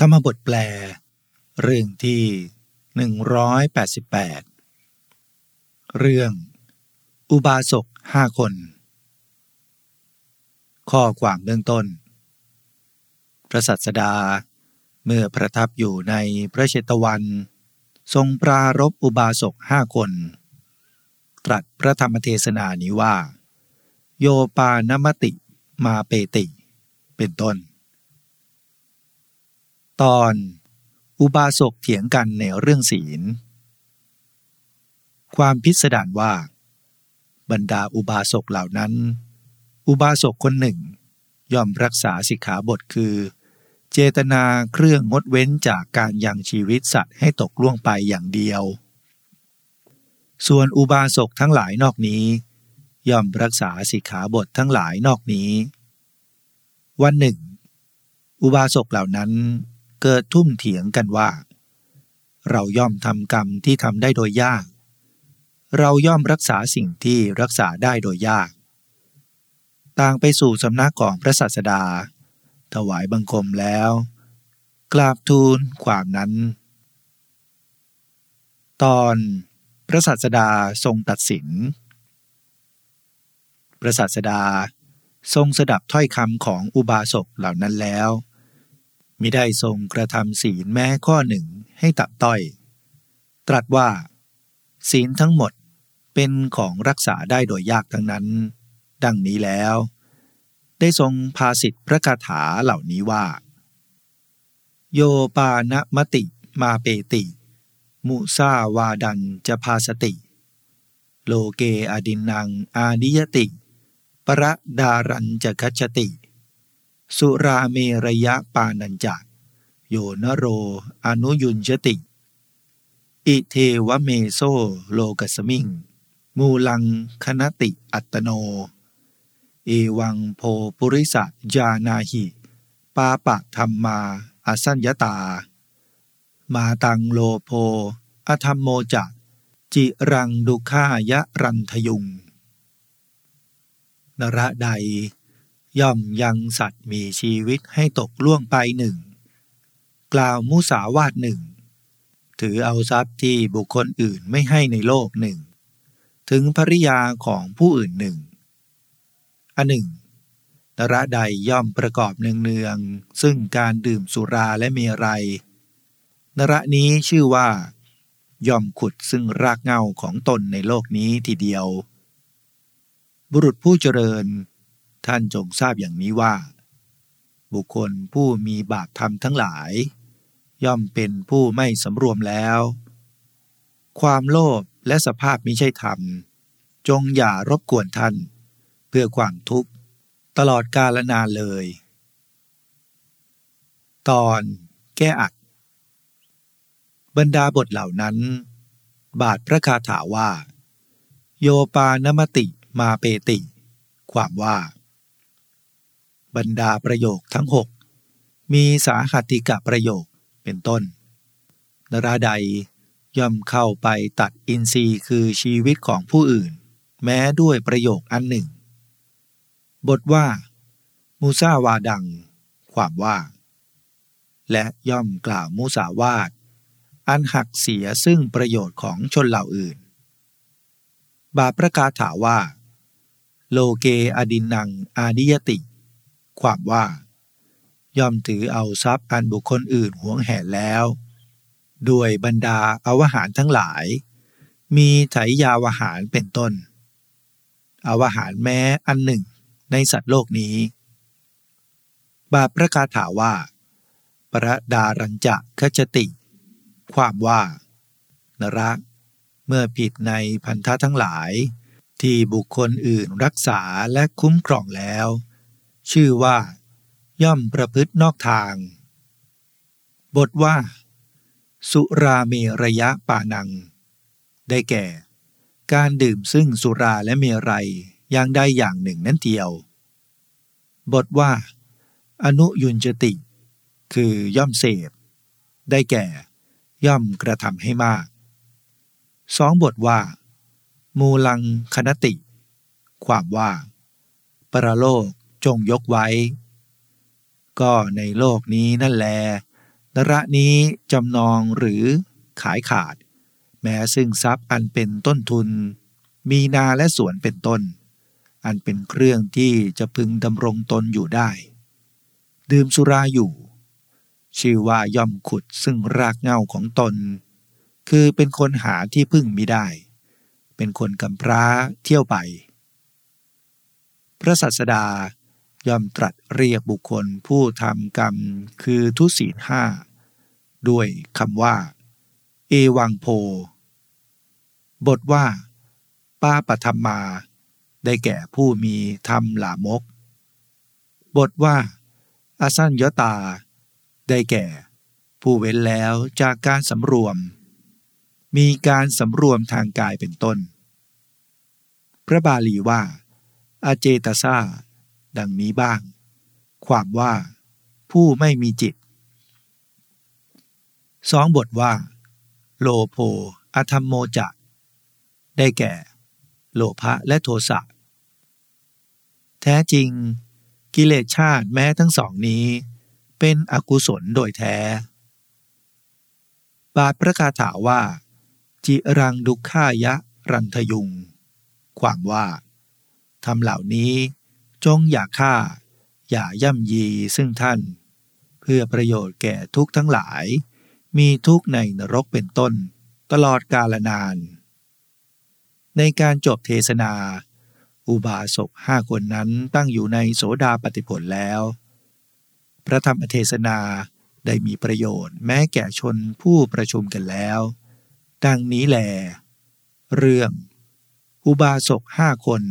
ธรรมบทแปล เรื่องที่ 188 เรื่อง อุบาสกห้าคน ข้อความเบื้องต้น พระสัสดาเมื่อประทับอยู่ในพระเชตวัน ทรงปรารบอุบาสกห้าคน ตรัสพระธรรมเทศนานี้ว่า โยปานมติมาเปติ เป็นต้น ตอนอุบาสกเถียงกันในเรื่องศีล ความพิสดารว่า บรรดาอุบาสกเหล่านั้น อุบาสกคนหนึ่ง ย่อมรักษาสิกขาบทคือ เจตนาเครื่องงดเว้นจากการยังชีวิตสัตว์ให้ตกล่วงไปอย่างเดียว ส่วนอุบาสกทั้งหลายนอกนี้ ย่อมรักษาสิกขาบททั้งหลายนอกนี้ วันหนึ่ง อุบาสกเหล่านั้น เกิดทุ่มเถียงกันว่า เราย่อมทำกรรมที่ทำได้โดยยาก เราย่อมรักษาสิ่งที่รักษาได้โดยยาก ต่างไปสู่สำนักของพระศาสดา ถวายบังคมแล้ว กราบทูลความนั้น ตอนพระศาสดาทรงตัดสิน พระศาสดาทรงสดับถ้อยคำของอุบาสกเหล่านั้นแล้ว มิได้ทรงกระทำศีลแม้ข้อหนึ่งให้ตับต้อย ตรัสว่า ศีลทั้งหมดเป็นของรักษาได้โดยยากทั้งนั้น ดังนี้แล้ว ได้ทรงพาสิทธิพระคาถาเหล่านี้ว่า โยปาณมติมาเปติ มุสาวาทัญจะ ภาสติ โลเกอทินนังอาทิยติ ปรทารัญจะคัจฉติ สุราเมรยปานัญจะโยนโร อนุยุญชติ อิเธวเมโส โลกัสมิง มูลัง ขณติอัตตโน เอวังโพปุริสะจานาหิ ปาปะธรรมาอสัญญตา มาตังโลโพอธรรมโมจะจิรังดุขายะรันทยุง นระใด ย่อมยังสัตว์มีชีวิตให้ตกล่วงไปหนึ่ง กล่าวมุสาวาทหนึ่ง ถือเอาทรัพย์ที่บุคคลอื่นไม่ให้ในโลกหนึ่ง ถึงภริยาของผู้อื่นหนึ่ง อันหนึ่งนระใดย่อมประกอบเนืองๆ ซึ่งการดื่มสุราและเมรัย นระนี้ชื่อว่า ย่อมขุดซึ่งรากเงาของตนในโลกนี้ทีเดียว บุรุษผู้เจริญ ท่านจงทราบอย่างนี้ว่า บุคคลผู้มีบาปธรรมทั้งหลาย ย่อมเป็นผู้ไม่สำรวมแล้ว ความโลภและสภาพมิใช่ธรรม จงอย่ารบกวนท่าน เพื่อความทุกข์ ตลอดกาลนานเลย ตอนแก้อัด บรรดาบทเหล่านั้น บาทพระคาถาว่า โยปานมติมาเปติ ความว่า บรรดาประโยคทั้งหกมีสาหัติกะประโยคเป็นต้น นราใดย่อมเข้าไปตัดอินทรีย์คือชีวิตของผู้อื่น แม้ด้วยประโยคอันหนึ่ง บทว่า มูซาวาดัง ความว่า และย่อมกล่าวมูสาวาดอันหักเสียซึ่งประโยชน์ของชนเหล่าอื่น บาประกาศถาว่า โลเกอดินนังอาดิยติ ความว่า ย่อมถือเอาทรัพย์อันบุคคลอื่นหวงแหนแล้ว ด้วยบรรดาอาวหารทั้งหลาย มีไถยาวหารเป็นต้น อาวหารแม้อันหนึ่งในสัตว์โลกนี้ บาประกาศถาว่า ประดารัญจะคจติ ความว่านรักเมื่อผิดในพันธะทั้งหลาย ที่บุคคลอื่นรักษาและคุ้มครองแล้ว ชื่อว่า ย่อมประพฤตินอกทาง บทว่า สุราเมระยะปานัง ได้แก่ การดื่มซึ่งสุราและเมรัยอย่างใดอย่างหนึ่งนั่นเดียว บทว่า อนุยุนจติ คือย่อมเสพ ได้แก่ ย่อมกระทำให้มาก สองบทว่า มูลังคณติ ความว่า ปรโลก จงยกไว้ ก็ในโลกนี้นั่นแลนระนี้จำนองหรือขายขาด แม้ซึ่งทรัพย์อันเป็นต้นทุน มีนาและสวนเป็นต้น อันเป็นเครื่องที่จะพึงดำรงตนอยู่ได้ ดื่มสุราอยู่ ชื่อว่าย่อมขุดซึ่งรากเงาของตน คือเป็นคนหาที่พึ่งมิได้ เป็นคนกำพร้าเที่ยวไป พระสัสดา ย่อมตรัสเรียกบุคคลผู้ทำกรรมคือทุศีลห้าด้วยคำว่า เอวังโพ บทว่า ป้าปธรรมมา ได้แก่ผู้มีธรรมหลามก บทว่า อาสัญยตา ได้แก่ ผู้เว้นแล้วจากการสำรวม มีการสำรวมทางกายเป็นต้น พระบาลีว่า อาเจตซา ดังนี้บ้าง ความว่า ผู้ไม่มีจิตสองบทว่า โลโภอธรรมโมจะได้แก่ โลภะและโทสะ แท้จริง กิเลสชาติแม้ทั้งสองนี้ เป็นอกุศลโดยแท้ บาทประกาถาว่า จิรังดุขายะรันทยุง ความว่าทำเหล่านี้ จงอย่าฆ่า อย่าย่ำยีซึ่งท่าน เพื่อประโยชน์แก่ทุกทั้งหลาย มีทุกในนรกเป็นต้น ตลอดกาลนาน ในการจบเทศนา อุบาสกห้าคนนั้นตั้งอยู่ในโสดาปฏิผลแล้ว พระธรรมเทศนาได้มีประโยชน์แม้แก่ชนผู้ประชุมกันแล้ว ดังนี้แล เรื่อง อุบาสกห้าคน